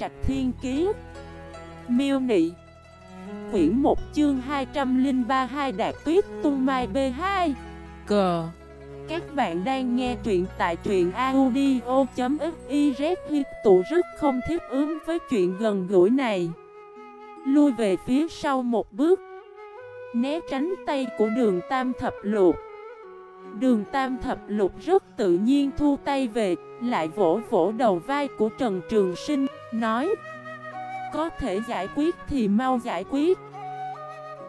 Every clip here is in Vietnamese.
Trạch Thiên Kiế Miêu Nị. Quyển 1 chương 203 hai Đạt Tuyết Tung Mai B2 Cờ Các bạn đang nghe truyện tại truyện audio.xyz Hiệp tụ rất không thiết ứng với chuyện gần gũi này. Lui về phía sau một bước. Né tránh tay của đường tam thập lục. Đường tam thập lục rất tự nhiên thu tay về, Lại vỗ vỗ đầu vai của Trần Trường Sinh. Nói Có thể giải quyết thì mau giải quyết.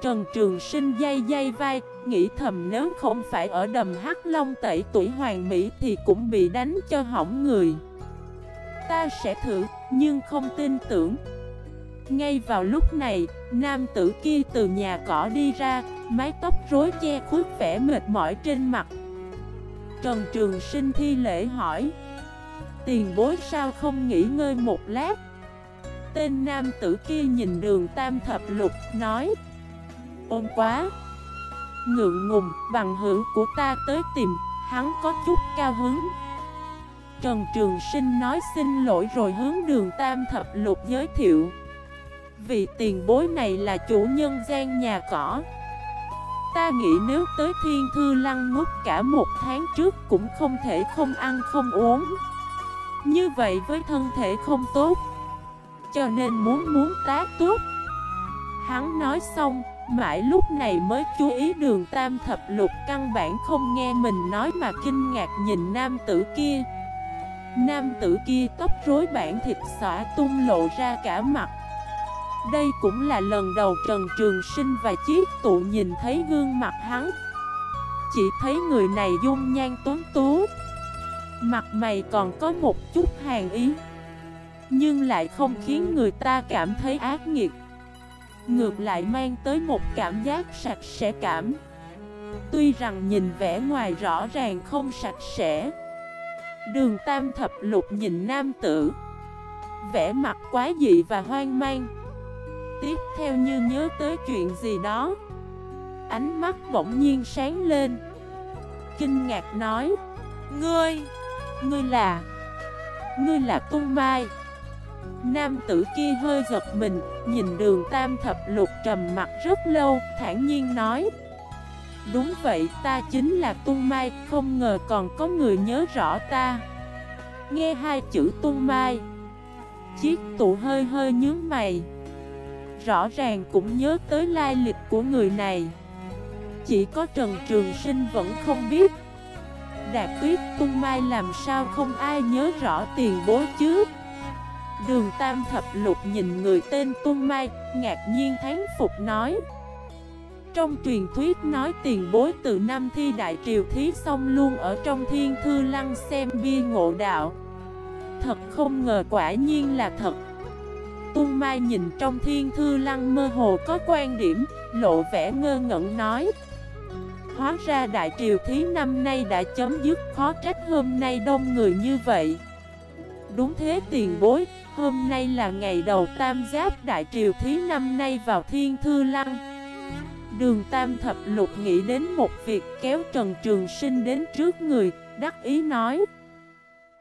Trần Trường Sinh dây dây vai Nghĩ thầm nếu không phải ở đầm Hắc Long tẩy tuổi hoàng mỹ Thì cũng bị đánh cho hỏng người. Ta sẽ thử nhưng không tin tưởng. Ngay vào lúc này, nam tử kia từ nhà cỏ đi ra, mái tóc rối che khuất vẻ mệt mỏi trên mặt. Trần Trường Sinh thi lễ hỏi, tiền bối sao không nghỉ ngơi một lát? Tên nam tử kia nhìn đường tam thập lục, nói, ôm quá! Ngượng ngùng, bằng hữu của ta tới tìm, hắn có chút cao hứng. Trần Trường Sinh nói xin lỗi rồi hướng đường tam thập lục giới thiệu vì tiền bối này là chủ nhân gian nhà cỏ Ta nghĩ nếu tới thiên thư lăng ngút cả một tháng trước cũng không thể không ăn không uống như vậy với thân thể không tốt Cho nên muốn muốn tá tốt Hắn nói xong, mãi lúc này mới chú ý đường tam thập lục. Căn bản không nghe mình nói mà kinh ngạc nhìn nam tử kia. Nam tử kia tóc rối bản thịt xỏa tung lộ ra cả mặt. Đây cũng là lần đầu Trần Trường Sinh và Chiết Tụ nhìn thấy gương mặt hắn. Chỉ thấy người này dung nhan tuấn tú. Mặt mày còn có một chút hàng ý, Nhưng lại không khiến người ta cảm thấy ác nghiệt. Ngược lại mang tới một cảm giác sạch sẽ cảm. Tuy rằng nhìn vẻ ngoài rõ ràng không sạch sẽ. Đường tam thập lục nhìn nam tử, Vẻ mặt quá dị và hoang mang. Tiếp theo như nhớ tới chuyện gì đó, Ánh mắt bỗng nhiên sáng lên. Kinh ngạc nói, Ngươi Ngươi là Ngươi là Tu mai. Nam tử kia hơi giật mình, Nhìn đường tam thập lục trầm mặt rất lâu, thản nhiên nói. Đúng vậy, ta chính là Tu mai, Không ngờ còn có người nhớ rõ ta. Nghe hai chữ Tu mai, Chiếc tụ hơi hơi nhướng mày. Rõ ràng cũng nhớ tới lai lịch của người này. Chỉ có Trần Trường Sinh vẫn không biết. Đạt tuyết tung mai làm sao không ai nhớ rõ tiền bối chứ? Đường Tam Thập Lục nhìn người tên Tung Mai, ngạc nhiên thán phục nói. Trong truyền thuyết nói tiền bối từ năm thi đại triều thí xong luôn ở trong thiên thư lăng xem bia ngộ đạo. Thật không ngờ quả nhiên là thật. Tung Mai nhìn trong thiên thư lăng mơ hồ có quan điểm, lộ vẻ ngơ ngẩn nói. Hóa ra đại triều thí năm nay đã chấm dứt khó trách hôm nay đông người như vậy. Đúng thế tiền bối, hôm nay là ngày đầu tam giáp đại triều thí năm nay vào thiên thư lăng. Đường tam thập lục nghĩ đến một việc kéo Trần Trường Sinh đến trước người, đắc ý nói.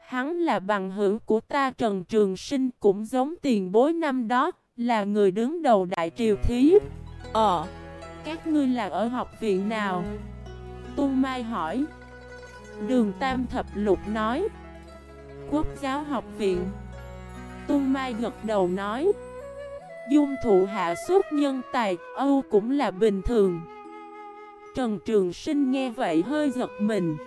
Hắn là bằng hữu của ta Trần Trường Sinh cũng giống tiền bối năm đó, là người đứng đầu đại triều thí. Ờ, các ngươi là ở học viện nào? tu Mai hỏi. Đường Tam Thập Lục nói. Quốc giáo học viện. tu Mai gật đầu nói. Dung thụ hạ xuất nhân tài, Âu cũng là bình thường. Trần Trường Sinh nghe vậy hơi giật mình.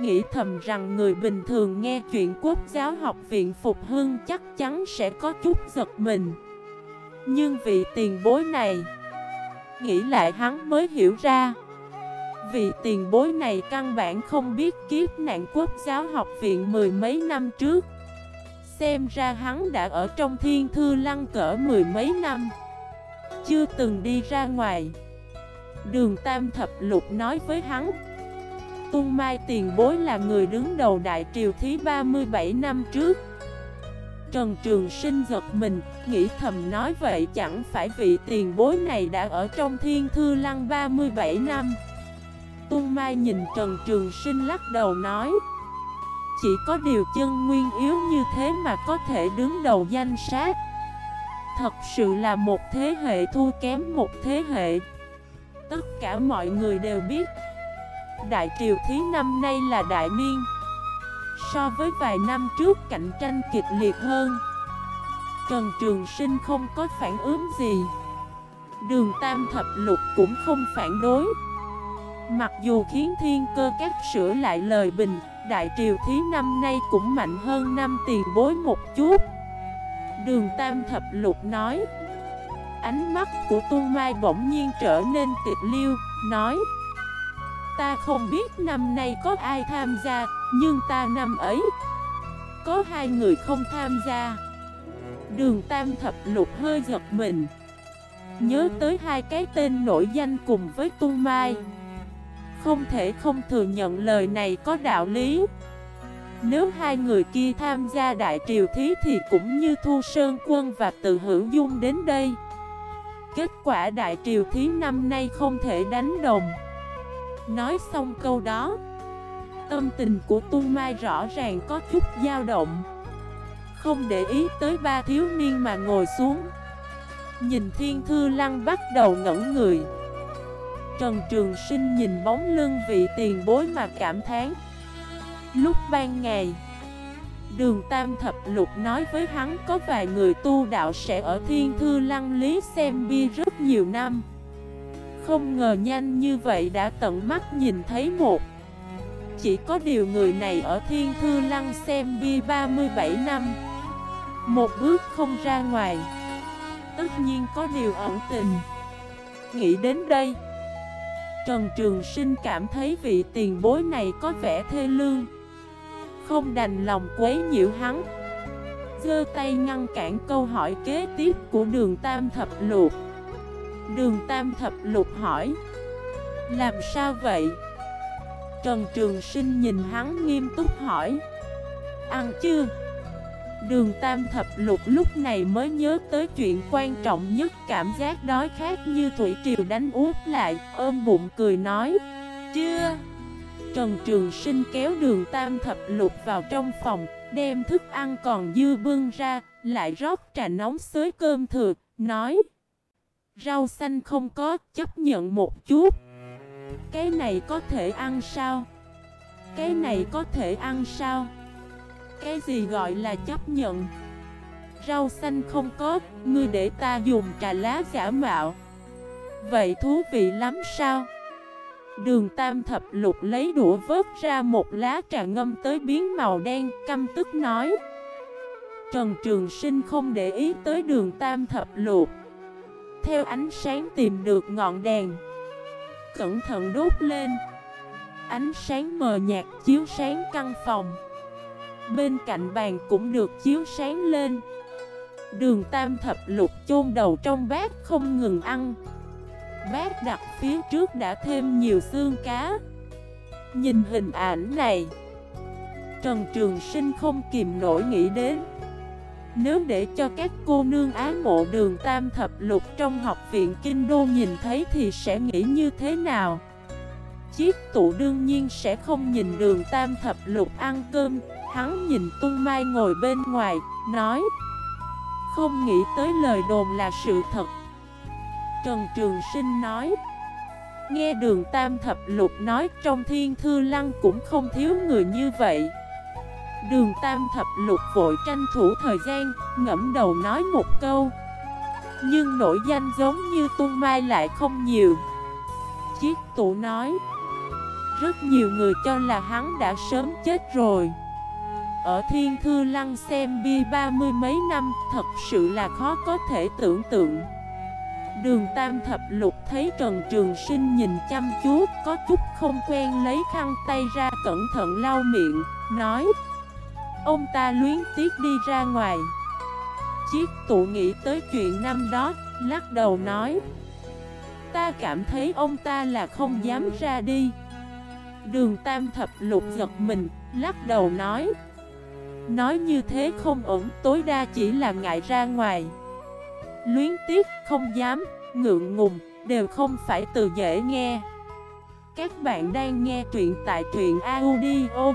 Nghĩ thầm rằng người bình thường nghe chuyện quốc giáo học viện Phục Hưng chắc chắn sẽ có chút giật mình Nhưng vị tiền bối này Nghĩ lại hắn mới hiểu ra. Vị tiền bối này căn bản không biết kiếp nạn quốc giáo học viện mười mấy năm trước. Xem ra hắn đã ở trong thiên thư lăng cỡ mười mấy năm. Chưa từng đi ra ngoài. Đường Tam Thập Lục nói với hắn. Tung Mai tiền bối là người đứng đầu đại triều thí 37 năm trước. Trần Trường Sinh giật mình, nghĩ thầm nói vậy chẳng phải vị tiền bối này đã ở trong thiên thư lăng 37 năm. Tung Mai nhìn Trần Trường Sinh lắc đầu nói Chỉ có điều chân nguyên yếu như thế mà có thể đứng đầu danh sát Thật sự là một thế hệ thua kém một thế hệ. Tất cả mọi người đều biết Đại triều thí năm nay là đại niên So với vài năm trước cạnh tranh kịch liệt hơn. Trần Trường Sinh không có phản ứng gì. Đường Tam Thập Lục cũng không phản đối. Mặc dù khiến thiên cơ các sửa lại lời bình, Đại triều thí năm nay cũng mạnh hơn năm tiền bối một chút. Đường Tam Thập Lục nói, Ánh mắt của Tu Mai bỗng nhiên trở nên tịch liêu, Nói Ta không biết năm nay có ai tham gia, Nhưng ta năm ấy Có hai người không tham gia. Đường Tam Thập Lục hơi giật mình, Nhớ tới hai cái tên nổi danh cùng với Tu Mai. Không thể không thừa nhận lời này có đạo lý. Nếu hai người kia tham gia đại triều thí thì cũng như Thu Sơn Quân và Từ Hữu Dung đến đây. Kết quả đại triều thí năm nay không thể đánh đồng. Nói xong câu đó, Tâm tình của Tu Mai rõ ràng có chút dao động. Không để ý tới ba thiếu niên mà ngồi xuống. Nhìn Thiên Thư Lăng bắt đầu ngẩn người. Trần Trường Sinh nhìn bóng lưng vị tiền bối mà cảm thán. Lúc ban ngày, Đường Tam Thập Lục nói với hắn có vài người tu đạo sẽ ở Thiên Thư Lăng Lý xem bia rất nhiều năm. Không ngờ nhanh như vậy đã tận mắt nhìn thấy một. Chỉ có điều người này ở Thiên Thư Lăng xem bia 37 năm. Một bước không ra ngoài. Tất nhiên có điều ẩn tình. Nghĩ đến đây, Trần Trường Sinh cảm thấy vị tiền bối này có vẻ thê lương. Không đành lòng quấy nhiễu hắn. Giơ tay ngăn cản câu hỏi kế tiếp của đường Tam Thập Lục. Đường Tam Thập Lục hỏi. Làm sao vậy? Trần Trường Sinh nhìn hắn nghiêm túc hỏi. Ăn chưa? Đường Tam Thập Lục lúc này mới nhớ tới chuyện quan trọng nhất, Cảm giác đói khát như Thủy Triều đánh úp lại, Ôm bụng cười nói. Chưa? Trần Trường Sinh kéo đường Tam Thập Lục vào trong phòng, Đem thức ăn còn dư bưng ra, Lại rót trà nóng xới cơm thừa, Nói. Rau xanh không có, chấp nhận một chút. Cái này có thể ăn sao? Cái này có thể ăn sao? Cái gì gọi là chấp nhận? Rau xanh không có, Ngươi để ta dùng trà lá giả mạo. Vậy thú vị lắm sao? Đường tam thập lục lấy đũa vớt ra một lá trà ngâm tới biến màu đen, Căm tức nói. Trần Trường Sinh không để ý tới đường tam thập lục. Theo ánh sáng tìm được ngọn đèn. Cẩn thận đốt lên. Ánh sáng mờ nhạt chiếu sáng căn phòng. Bên cạnh bàn cũng được chiếu sáng lên. Đường tam thập lục chôn đầu trong bát không ngừng ăn. Bát đặt phía trước đã thêm nhiều xương cá. Nhìn hình ảnh này, Trần Trường Sinh không kìm nổi nghĩ đến. Nếu để cho các cô nương ái mộ đường tam thập lục trong học viện Kinh Đô nhìn thấy thì sẽ nghĩ như thế nào? Chiếc tụ đương nhiên sẽ không nhìn đường tam thập lục ăn cơm. Hắn nhìn Tung Mai ngồi bên ngoài, nói Không nghĩ tới lời đồn là sự thật. Trần Trường Sinh nói Nghe đường Tam Thập Lục nói trong thiên thư lăng cũng không thiếu người như vậy. Đường Tam Thập Lục vội tranh thủ thời gian, ngẫm đầu nói một câu. Nhưng nổi danh giống như Tung Mai lại không nhiều. Chiếc tụ nói Rất nhiều người cho là hắn đã sớm chết rồi. Ở Thiên Thư Lăng xem bia ba mươi mấy năm Thật sự là khó có thể tưởng tượng. Đường Tam Thập Lục thấy Trần Trường Sinh nhìn chăm chú Có chút không quen lấy khăn tay ra cẩn thận lau miệng Nói Ông ta luyến tiếc đi ra ngoài. Chiếc tụ nghĩ tới chuyện năm đó Lắc đầu nói. Ta cảm thấy ông ta là không dám ra đi. Đường Tam Thập Lục giật mình Lắc đầu nói. Nói như thế không ổn tối đa chỉ là ngại ra ngoài. Luyến tiếc, không dám, ngượng ngùng, đều không phải từ dễ nghe. Các bạn đang nghe truyện tại truyện audio.fif